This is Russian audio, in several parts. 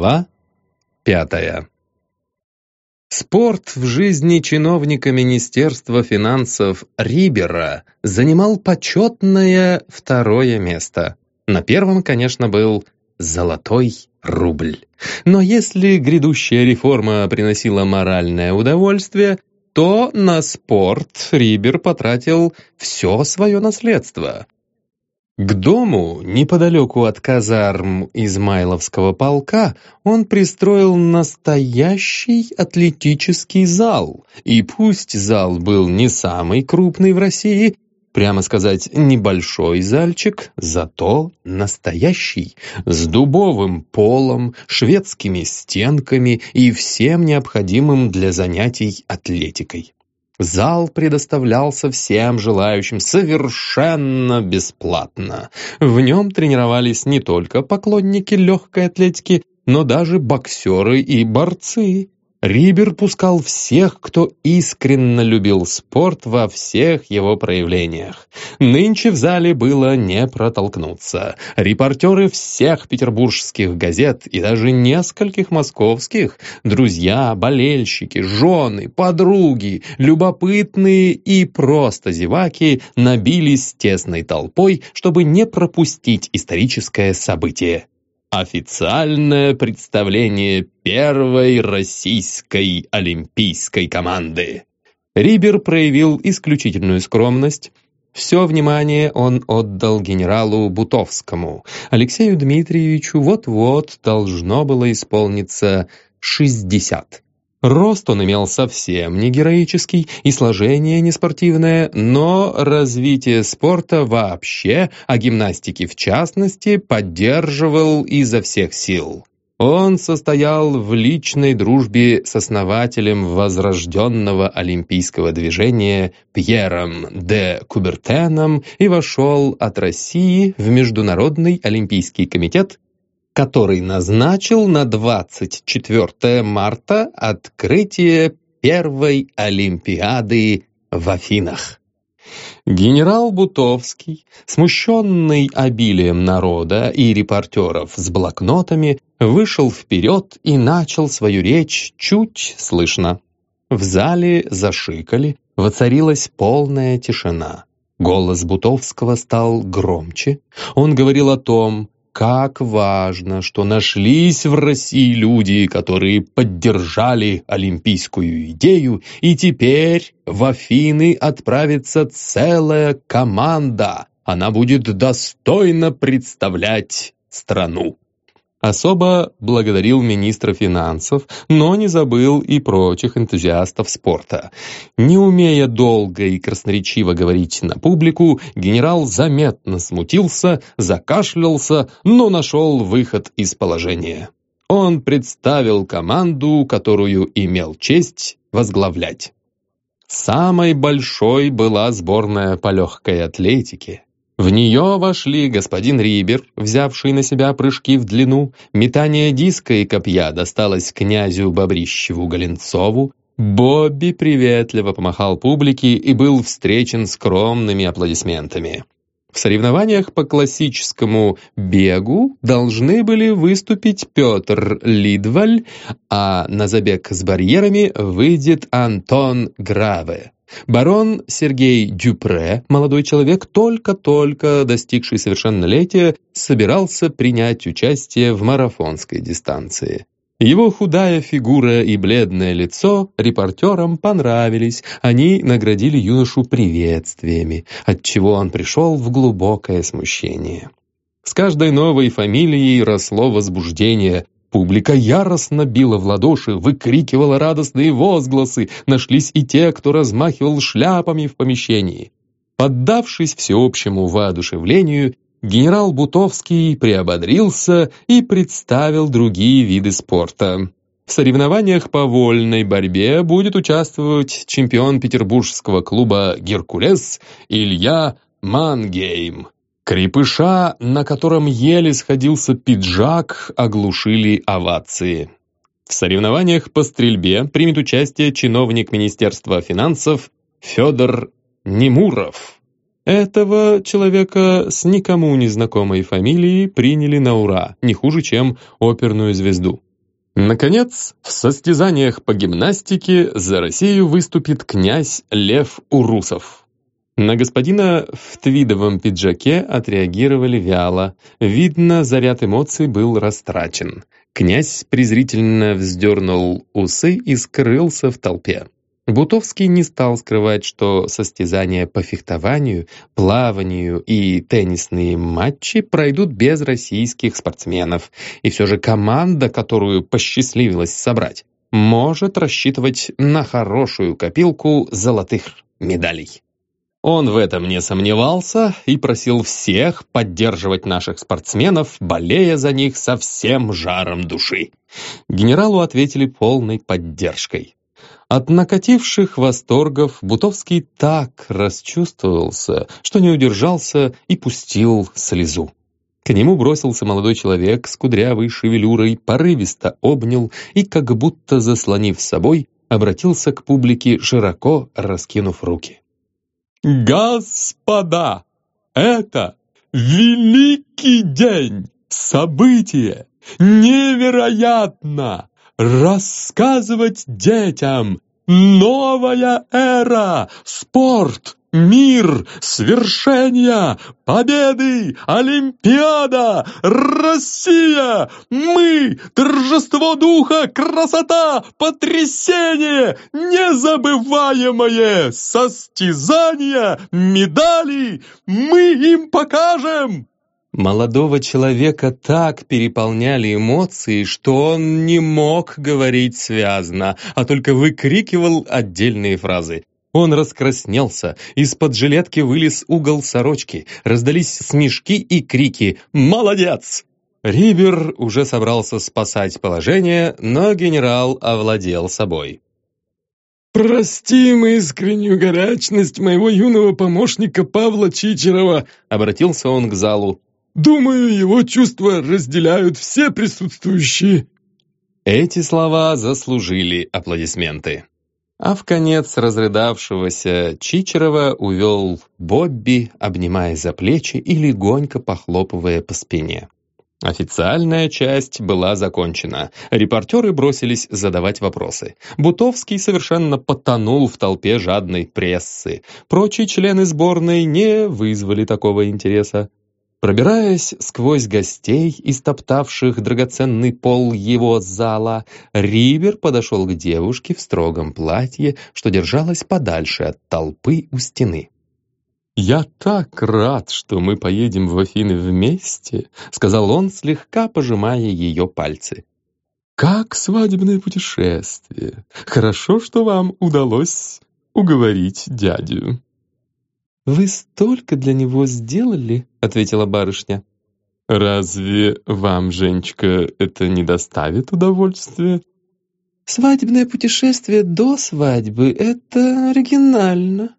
Глава пятая Спорт в жизни чиновника Министерства финансов Рибера занимал почетное второе место. На первом, конечно, был золотой рубль. Но если грядущая реформа приносила моральное удовольствие, то на спорт Рибер потратил все свое наследство – к дому, неподалеку от казарм Измайловского полка, он пристроил настоящий атлетический зал. И пусть зал был не самый крупный в России, прямо сказать, небольшой зальчик, зато настоящий, с дубовым полом, шведскими стенками и всем необходимым для занятий атлетикой. Зал предоставлялся всем желающим совершенно бесплатно. В нем тренировались не только поклонники легкой атлетики, но даже боксеры и борцы. Рибер пускал всех, кто искренне любил спорт во всех его проявлениях. Нынче в зале было не протолкнуться. Репортеры всех петербургских газет и даже нескольких московских, друзья, болельщики, жены, подруги, любопытные и просто зеваки набились тесной толпой, чтобы не пропустить историческое событие. Официальное представление первой российской олимпийской команды. Рибер проявил исключительную скромность. Все внимание он отдал генералу Бутовскому. Алексею Дмитриевичу вот-вот должно было исполниться шестьдесят. Рост он имел совсем не героический и сложение не спортивное, но развитие спорта вообще, а гимнастики в частности, поддерживал изо всех сил. Он состоял в личной дружбе с основателем возрожденного олимпийского движения Пьером де Кубертеном и вошел от России в Международный олимпийский комитет который назначил на 24 марта открытие первой Олимпиады в Афинах. Генерал Бутовский, смущенный обилием народа и репортеров с блокнотами, вышел вперед и начал свою речь чуть слышно. В зале зашикали, воцарилась полная тишина. Голос Бутовского стал громче. Он говорил о том, как важно, что нашлись в России люди, которые поддержали олимпийскую идею, и теперь в Афины отправится целая команда. Она будет достойно представлять страну. Особо благодарил министра финансов, но не забыл и прочих энтузиастов спорта. Не умея долго и красноречиво говорить на публику, генерал заметно смутился, закашлялся, но нашел выход из положения. Он представил команду, которую имел честь возглавлять. Самой большой была сборная по легкой атлетике. В нее вошли господин Рибер, взявший на себя прыжки в длину, метание диска и копья досталось князю Бобрищеву-Голенцову, Бобби приветливо помахал публике и был встречен скромными аплодисментами. В соревнованиях по классическому бегу должны были выступить Петр Лидваль, а на забег с барьерами выйдет Антон Граве. Барон Сергей Дюпре, молодой человек, только-только достигший совершеннолетия, собирался принять участие в марафонской дистанции. Его худая фигура и бледное лицо репортерам понравились, они наградили юношу приветствиями, отчего он пришел в глубокое смущение. С каждой новой фамилией росло возбуждение, Публика яростно била в ладоши, выкрикивала радостные возгласы, нашлись и те, кто размахивал шляпами в помещении. Поддавшись всеобщему воодушевлению, генерал Бутовский приободрился и представил другие виды спорта. В соревнованиях по вольной борьбе будет участвовать чемпион петербургского клуба «Геркулес» Илья Мангейм. Крепыша, на котором еле сходился пиджак, оглушили овации. В соревнованиях по стрельбе примет участие чиновник Министерства финансов Федор Немуров. Этого человека с никому незнакомой фамилией приняли на ура, не хуже, чем оперную звезду. Наконец, в состязаниях по гимнастике за Россию выступит князь Лев Урусов. На господина в твидовом пиджаке отреагировали вяло. Видно, заряд эмоций был растрачен. Князь презрительно вздернул усы и скрылся в толпе. Бутовский не стал скрывать, что состязания по фехтованию, плаванию и теннисные матчи пройдут без российских спортсменов, и все же команда, которую посчастливилось собрать, может рассчитывать на хорошую копилку золотых медалей. Он в этом не сомневался и просил всех поддерживать наших спортсменов, болея за них со всем жаром души. Генералу ответили полной поддержкой. От накативших восторгов Бутовский так расчувствовался, что не удержался и пустил слезу. К нему бросился молодой человек с кудрявой шевелюрой, порывисто обнял и, как будто заслонив собой, обратился к публике, широко раскинув руки. «Господа, это великий день, событие, невероятно! рассказывать детям. Новая эра, спорт, мир, свершения, победы, Олимпиада, Россия, мы, торжество духа, красота, потрясение, незабываемое, состязание, медали, мы им покажем. Молодого человека так переполняли эмоции, что он не мог говорить связно, а только выкрикивал отдельные фразы. Он раскраснелся, из-под жилетки вылез угол сорочки, раздались смешки и крики «Молодец!». Рибер уже собрался спасать положение, но генерал овладел собой. «Простим искреннюю горячность моего юного помощника Павла Чичерова», обратился он к залу. Думаю, его чувства разделяют все присутствующие». Эти слова заслужили аплодисменты. А в конец разрыдавшегося Чичерова увел Бобби, обнимая за плечи и легонько похлопывая по спине. Официальная часть была закончена. Репортеры бросились задавать вопросы. Бутовский совершенно потонул в толпе жадной прессы. Прочие члены сборной не вызвали такого интереса. Пробираясь сквозь гостей, истоптавших драгоценный пол его зала, Рибер подошел к девушке в строгом платье, что держалась подальше от толпы у стены. «Я так рад, что мы поедем в Афины вместе», — сказал он, слегка пожимая ее пальцы. «Как свадебное путешествие! Хорошо, что вам удалось уговорить дядю». «Вы столько для него сделали», — ответила барышня. «Разве вам, Женечка, это не доставит удовольствия?» «Свадебное путешествие до свадьбы — это оригинально».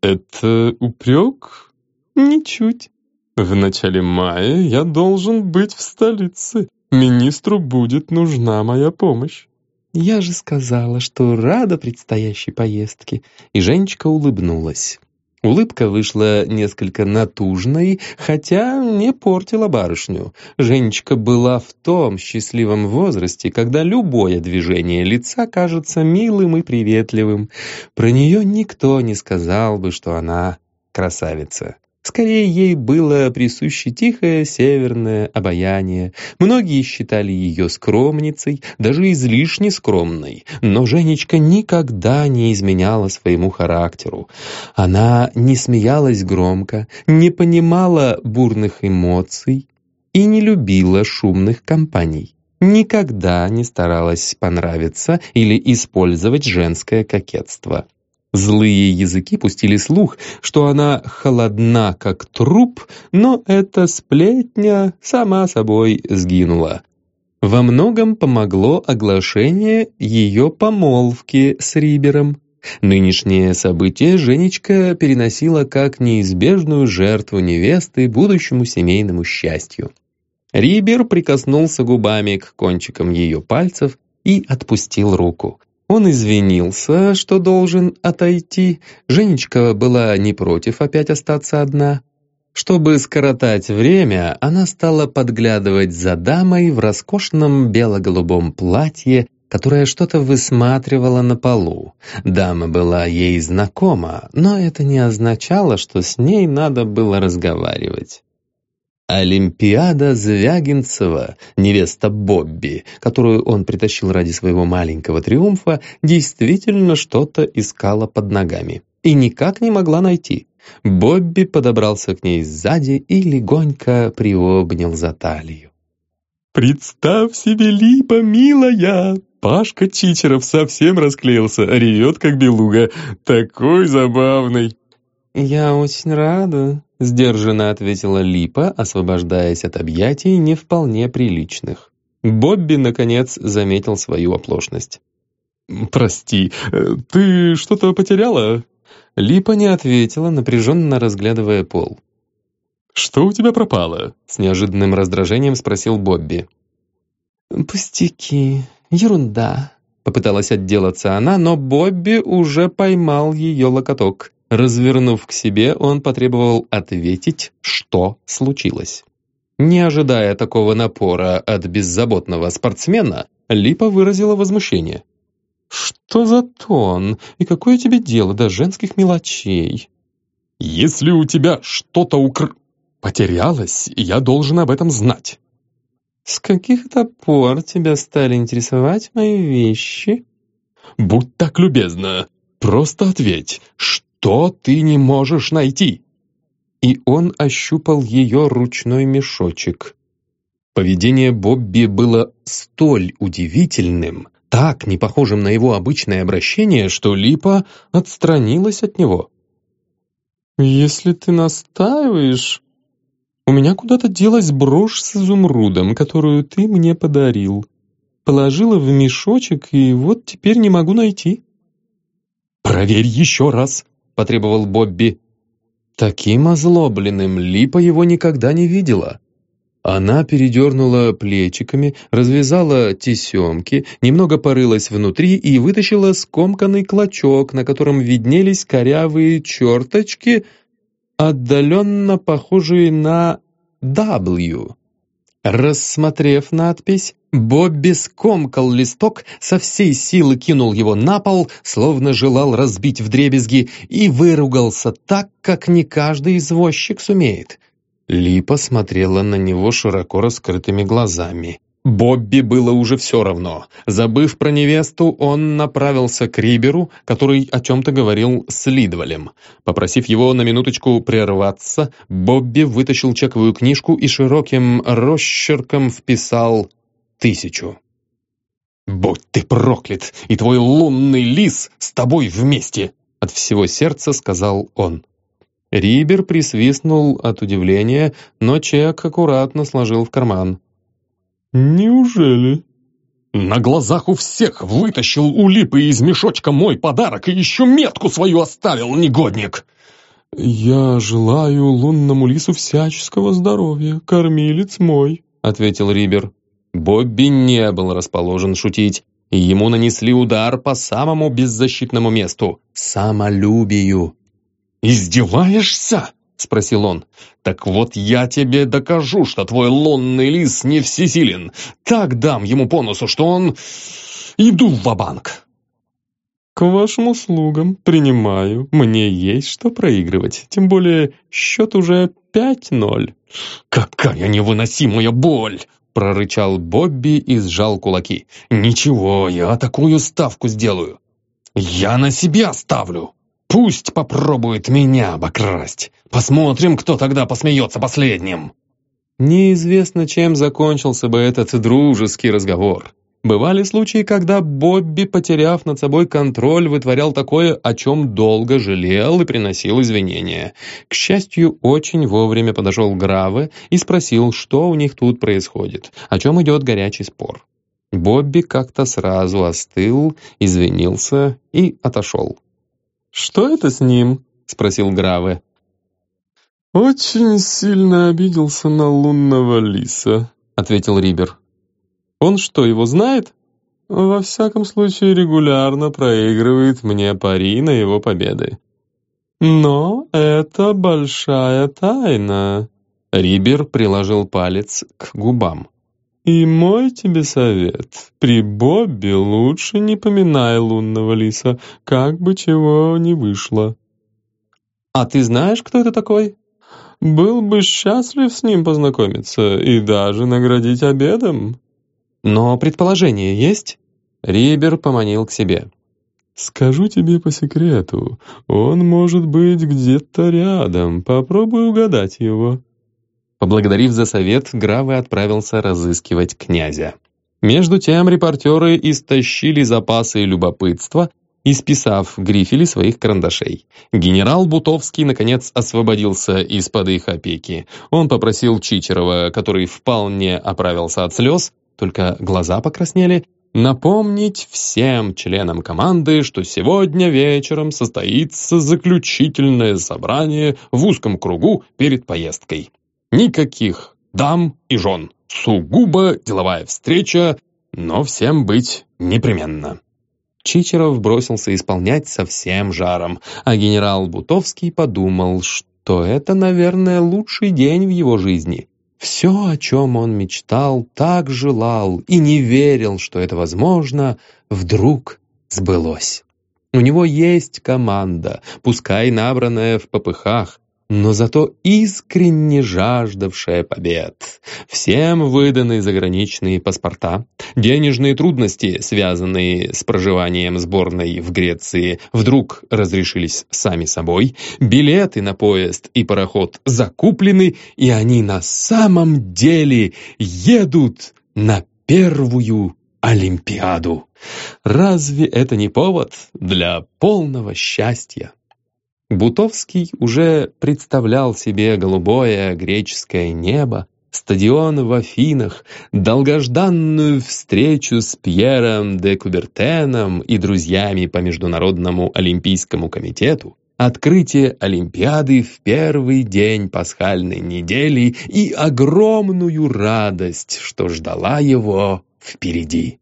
«Это упрек?» «Ничуть. В начале мая я должен быть в столице. Министру будет нужна моя помощь». «Я же сказала, что рада предстоящей поездке», и Женечка улыбнулась. Улыбка вышла несколько натужной, хотя не портила барышню. Женечка была в том счастливом возрасте, когда любое движение лица кажется милым и приветливым. Про нее никто не сказал бы, что она красавица. Скорее, ей было присуще тихое северное обаяние. Многие считали ее скромницей, даже излишне скромной. Но Женечка никогда не изменяла своему характеру. Она не смеялась громко, не понимала бурных эмоций и не любила шумных компаний. Никогда не старалась понравиться или использовать женское кокетство. Злые языки пустили слух, что она холодна, как труп, но эта сплетня сама собой сгинула. Во многом помогло оглашение ее помолвки с Рибером. Нынешнее событие Женечка переносила как неизбежную жертву невесты будущему семейному счастью. Рибер прикоснулся губами к кончикам ее пальцев и отпустил руку. Он извинился, что должен отойти. Женечка была не против опять остаться одна. Чтобы скоротать время, она стала подглядывать за дамой в роскошном бело-голубом платье, которое что-то высматривала на полу. Дама была ей знакома, но это не означало, что с ней надо было разговаривать. Олимпиада Звягинцева, невеста Бобби, которую он притащил ради своего маленького триумфа, действительно что-то искала под ногами и никак не могла найти. Бобби подобрался к ней сзади и легонько приобнял за талию. «Представь себе, Липа, милая!» Пашка Чичеров совсем расклеился, ревет как белуга. Такой забавный. «Я очень рада», — сдержанно ответила Липа, освобождаясь от объятий не вполне приличных. Бобби, наконец, заметил свою оплошность. «Прости, ты что-то потеряла?» Липа не ответила, напряженно разглядывая пол. «Что у тебя пропало?» — с неожиданным раздражением спросил Бобби. «Пустяки, ерунда», — попыталась отделаться она, но Бобби уже поймал ее локоток. Развернув к себе, он потребовал ответить, что случилось. Не ожидая такого напора от беззаботного спортсмена, Липа выразила возмущение. «Что за тон? И какое тебе дело до женских мелочей?» «Если у тебя что-то укр... потерялось, я должен об этом знать». «С каких то пор тебя стали интересовать мои вещи?» «Будь так любезна, просто ответь, что...» что ты не можешь найти?» И он ощупал ее ручной мешочек. Поведение Бобби было столь удивительным, так не похожим на его обычное обращение, что Липа отстранилась от него. «Если ты настаиваешь, у меня куда-то делась брошь с изумрудом, которую ты мне подарил. Положила в мешочек, и вот теперь не могу найти». «Проверь еще раз», — потребовал Бобби. Таким озлобленным Липа его никогда не видела. Она передернула плечиками, развязала тесемки, немного порылась внутри и вытащила скомканный клочок, на котором виднелись корявые черточки, отдаленно похожие на «W». Рассмотрев надпись, Бобби скомкал листок, со всей силы кинул его на пол, словно желал разбить вдребезги, и выругался так, как не каждый извозчик сумеет. Липа смотрела на него широко раскрытыми глазами. Бобби было уже все равно. Забыв про невесту, он направился к Риберу, который о чем-то говорил с Лидвалем. Попросив его на минуточку прерваться, Бобби вытащил чековую книжку и широким росчерком вписал «тысячу». «Будь ты проклят, и твой лунный лис с тобой вместе!» От всего сердца сказал он. Рибер присвистнул от удивления, но чек аккуратно сложил в карман. «Неужели?» «На глазах у всех вытащил у липы из мешочка мой подарок и еще метку свою оставил, негодник!» «Я желаю лунному лису всяческого здоровья, кормилец мой», — ответил Рибер. Бобби не был расположен шутить, и ему нанесли удар по самому беззащитному месту — самолюбию. «Издеваешься?» — спросил он. «Так вот я тебе докажу, что твой лунный лис не всесилен. Так дам ему по носу, что он... Иду в банк «К вашим услугам принимаю. Мне есть что проигрывать. Тем более счет уже пять ноль». «Какая невыносимая боль!» — прорычал Бобби и сжал кулаки. «Ничего, я такую ставку сделаю. Я на себя ставлю!» Пусть попробует меня обокрасть. Посмотрим, кто тогда посмеется последним. Неизвестно, чем закончился бы этот дружеский разговор. Бывали случаи, когда Бобби, потеряв над собой контроль, вытворял такое, о чем долго жалел и приносил извинения. К счастью, очень вовремя подошел Граве и спросил, что у них тут происходит, о чем идет горячий спор. Бобби как-то сразу остыл, извинился и отошел. «Что это с ним?» — спросил Граве. «Очень сильно обиделся на лунного лиса», — ответил Рибер. «Он что, его знает?» во всяком случае, регулярно проигрывает мне пари на его победы. Но это большая тайна. Рибер приложил палец к губам. «И мой тебе совет, при Бобби лучше не поминай лунного лиса, как бы чего ни вышло». «А ты знаешь, кто это такой?» «Был бы счастлив с ним познакомиться и даже наградить обедом». «Но предположение есть?» Рибер поманил к себе. «Скажу тебе по секрету, он может быть где-то рядом, попробуй угадать его». Поблагодарив за совет, Гравы отправился разыскивать князя. Между тем репортеры истощили запасы любопытства, исписав грифели своих карандашей. Генерал Бутовский, наконец, освободился из-под их опеки. Он попросил Чичерова, который вполне оправился от слез, только глаза покраснели, напомнить всем членам команды, что сегодня вечером состоится заключительное собрание в узком кругу перед поездкой. Никаких дам и жен. Сугубо деловая встреча, но всем быть непременно. Чичеров бросился исполнять со всем жаром, а генерал Бутовский подумал, что это, наверное, лучший день в его жизни. Все, о чем он мечтал, так желал и не верил, что это возможно, вдруг сбылось. У него есть команда, пускай набранная в попыхах, но зато искренне жаждавшая побед. Всем выданы заграничные паспорта, денежные трудности, связанные с проживанием сборной в Греции, вдруг разрешились сами собой, билеты на поезд и пароход закуплены, и они на самом деле едут на первую Олимпиаду. Разве это не повод для полного счастья? Бутовский уже представлял себе голубое греческое небо, стадион в Афинах, долгожданную встречу с Пьером де Кубертеном и друзьями по Международному Олимпийскому комитету, открытие Олимпиады в первый день пасхальной недели и огромную радость, что ждала его впереди.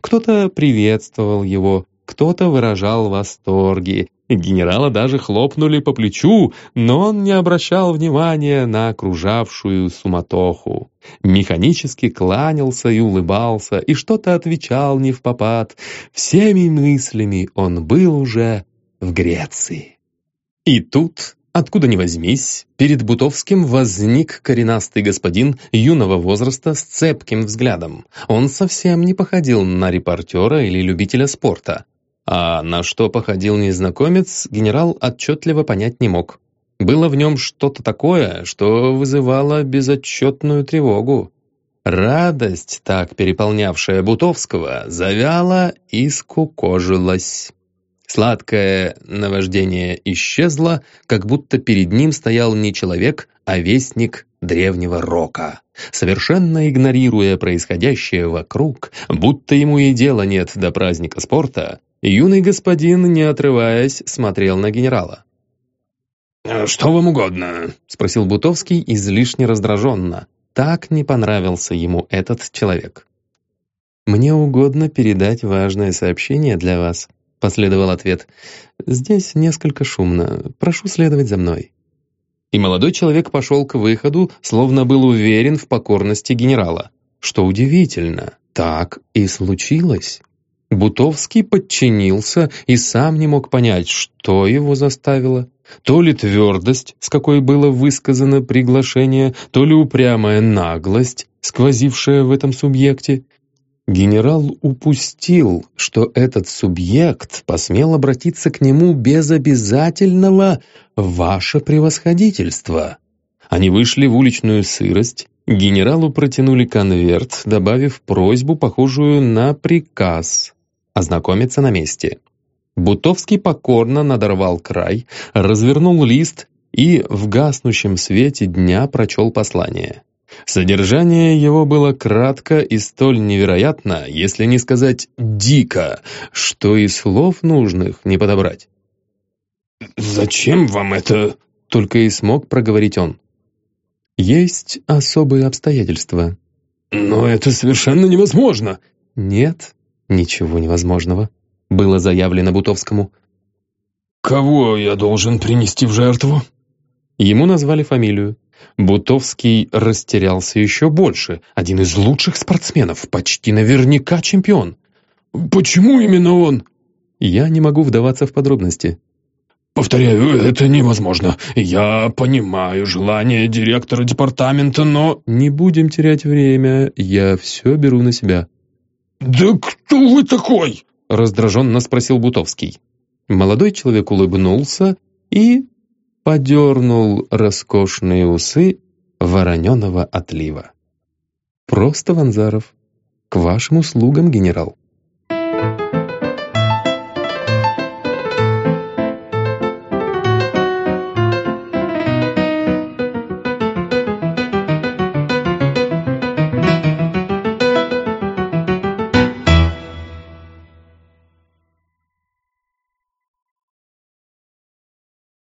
Кто-то приветствовал его, кто-то выражал восторги, Генерала даже хлопнули по плечу, но он не обращал внимания на окружавшую суматоху. Механически кланялся и улыбался, и что-то отвечал не в попад. Всеми мыслями он был уже в Греции. И тут, откуда ни возьмись, перед Бутовским возник коренастый господин юного возраста с цепким взглядом. Он совсем не походил на репортера или любителя спорта. А на что походил незнакомец, генерал отчетливо понять не мог. Было в нем что-то такое, что вызывало безотчетную тревогу. Радость, так переполнявшая Бутовского, завяла и скукожилась. Сладкое наваждение исчезло, как будто перед ним стоял не человек, а вестник древнего рока. Совершенно игнорируя происходящее вокруг, будто ему и дела нет до праздника спорта, Юный господин, не отрываясь, смотрел на генерала. «Э, «Что вам угодно?» — спросил Бутовский излишне раздраженно. Так не понравился ему этот человек. «Мне угодно передать важное сообщение для вас», — последовал ответ. «Здесь несколько шумно. Прошу следовать за мной». И молодой человек пошел к выходу, словно был уверен в покорности генерала. Что удивительно, так и случилось. Бутовский подчинился и сам не мог понять, что его заставило. То ли твердость, с какой было высказано приглашение, то ли упрямая наглость, сквозившая в этом субъекте. Генерал упустил, что этот субъект посмел обратиться к нему без обязательного «ваше превосходительство». Они вышли в уличную сырость, генералу протянули конверт, добавив просьбу, похожую на приказ ознакомиться на месте. Бутовский покорно надорвал край, развернул лист и в гаснущем свете дня прочел послание. Содержание его было кратко и столь невероятно, если не сказать дико, что и слов нужных не подобрать. «Зачем вам это?» — только и смог проговорить он. «Есть особые обстоятельства». «Но это совершенно невозможно!» «Нет, «Ничего невозможного», — было заявлено Бутовскому. «Кого я должен принести в жертву?» Ему назвали фамилию. Бутовский растерялся еще больше. Один из лучших спортсменов, почти наверняка чемпион. «Почему именно он?» Я не могу вдаваться в подробности. «Повторяю, это невозможно. Я понимаю желание директора департамента, но...» «Не будем терять время, я все беру на себя». «Да кто вы такой?» — раздраженно спросил Бутовский. Молодой человек улыбнулся и подернул роскошные усы вороненого отлива. «Просто Ванзаров. К вашим услугам, генерал».